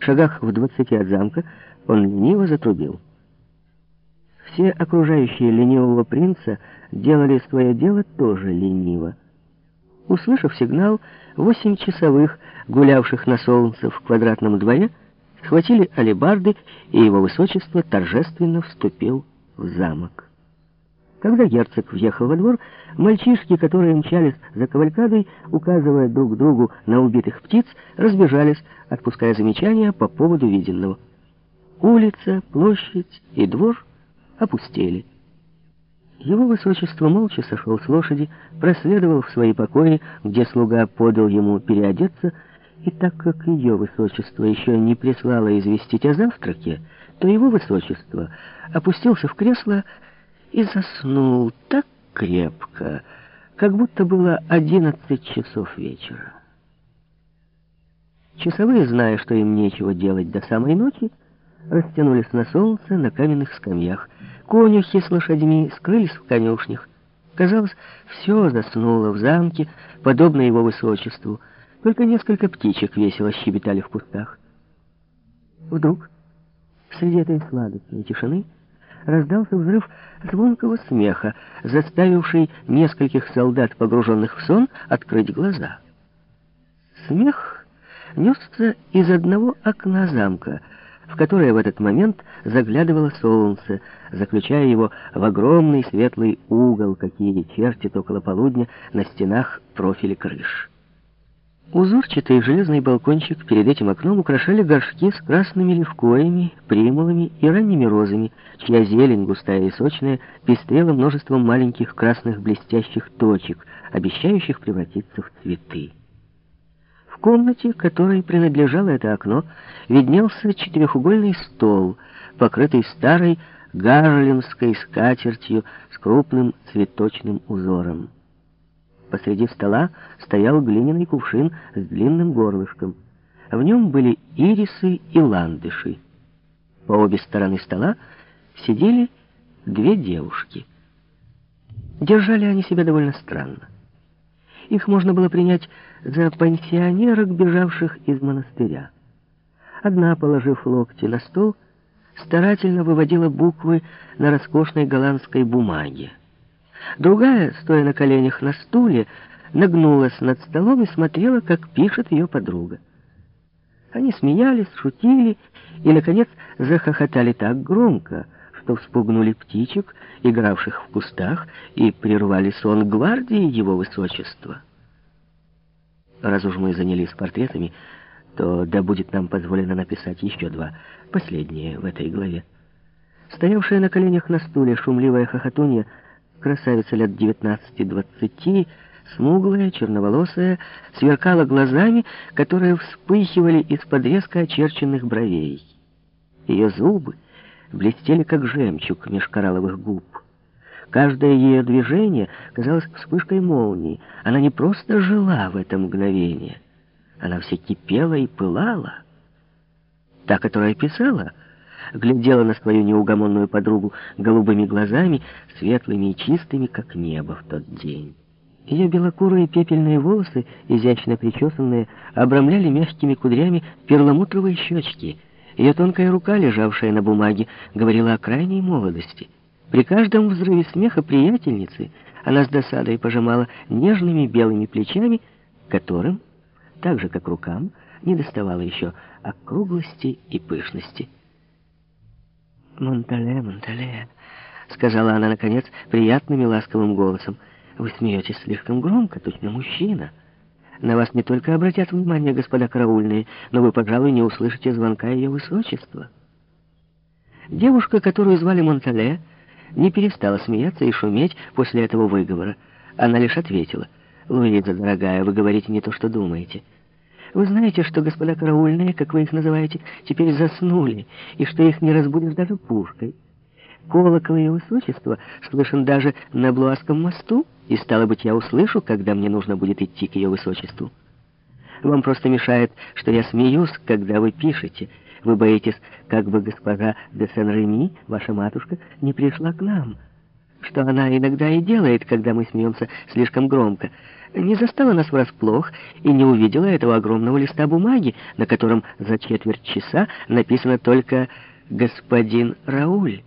шагах в двадцати от замка, он лениво затрубил. Все окружающие ленивого принца делали свое дело тоже лениво. Услышав сигнал, восемь часовых, гулявших на солнце в квадратном дворе, схватили алебарды, и его высочество торжественно вступил в замок. Когда герцог въехал во двор, мальчишки, которые мчались за кавалькадой, указывая друг другу на убитых птиц, разбежались, отпуская замечания по поводу виденного. Улица, площадь и двор опустели. Его высочество молча сошел с лошади, проследовал в свои покои, где слуга подал ему переодеться, и так как ее высочество еще не прислало известить о завтраке, то его высочество опустился в кресло и заснул так крепко, как будто было одиннадцать часов вечера. Часовые, зная, что им нечего делать до самой ночи, растянулись на солнце на каменных скамьях. Конюхи с лошадьми скрылись в конюшнях. Казалось, все заснуло в замке, подобно его высочеству. Только несколько птичек весело щебетали в кустах. Вдруг, среди этой сладостной тишины, раздался взрыв звонкого смеха, заставивший нескольких солдат, погруженных в сон, открыть глаза. Смех несся из одного окна замка, в которое в этот момент заглядывало солнце, заключая его в огромный светлый угол, какие чертит около полудня на стенах профили крыш. Узорчатый железный балкончик перед этим окном украшали горшки с красными левкоями, примулами и ранними розами, чья зелень, густая и сочная, пестрела множеством маленьких красных блестящих точек, обещающих превратиться в цветы. В комнате, которой принадлежало это окно, виднелся четырехугольный стол, покрытый старой гарлемской скатертью с крупным цветочным узором. Посреди стола стоял глиняный кувшин с длинным горлышком. В нем были ирисы и ландыши. По обе стороны стола сидели две девушки. Держали они себя довольно странно. Их можно было принять за пансионерок, бежавших из монастыря. Одна, положив локти на стол, старательно выводила буквы на роскошной голландской бумаге. Другая, стоя на коленях на стуле, нагнулась над столом и смотрела, как пишет ее подруга. Они смеялись, шутили и, наконец, захохотали так громко, что вспугнули птичек, игравших в кустах, и прервали сон гвардии его высочества. Раз уж мы занялись портретами, то да будет нам позволено написать еще два, последние в этой главе. Стоявшая на коленях на стуле шумливая хохотунья красавица лет 19-20, смуглая, черноволосая, сверкала глазами, которые вспыхивали из-под резко очерченных бровей. Ее зубы блестели, как жемчуг меж коралловых губ. Каждое ее движение казалось вспышкой молнии. Она не просто жила в это мгновение. Она вся кипела и пылала. Та, которая писала глядела на свою неугомонную подругу голубыми глазами, светлыми и чистыми, как небо в тот день. Ее белокурые пепельные волосы, изящно причесанные, обрамляли мягкими кудрями перламутровые щечки. Ее тонкая рука, лежавшая на бумаге, говорила о крайней молодости. При каждом взрыве смеха приятельницы она с досадой пожимала нежными белыми плечами, которым, так же как рукам, не доставало еще округлости и пышности. «Монтале, Монтале», — сказала она, наконец, приятным и ласковым голосом, — «вы смеетесь слишком громко, точно мужчина. На вас не только обратят внимание господа караульные, но вы, пожалуй, не услышите звонка ее высочества». Девушка, которую звали Монтале, не перестала смеяться и шуметь после этого выговора. Она лишь ответила, «Луиза, дорогая, вы говорите не то, что думаете». Вы знаете, что господа караульные, как вы их называете, теперь заснули, и что их не разбудишь даже пушкой. Колокол ее высочества слышен даже на Блуаском мосту, и, стало быть, я услышу, когда мне нужно будет идти к ее высочеству. Вам просто мешает, что я смеюсь, когда вы пишете. Вы боитесь, как бы госпожа де Сен-Реми, ваша матушка, не пришла к нам». Что она иногда и делает, когда мы смеемся слишком громко, не застала нас врасплох и не увидела этого огромного листа бумаги, на котором за четверть часа написано только «Господин Рауль».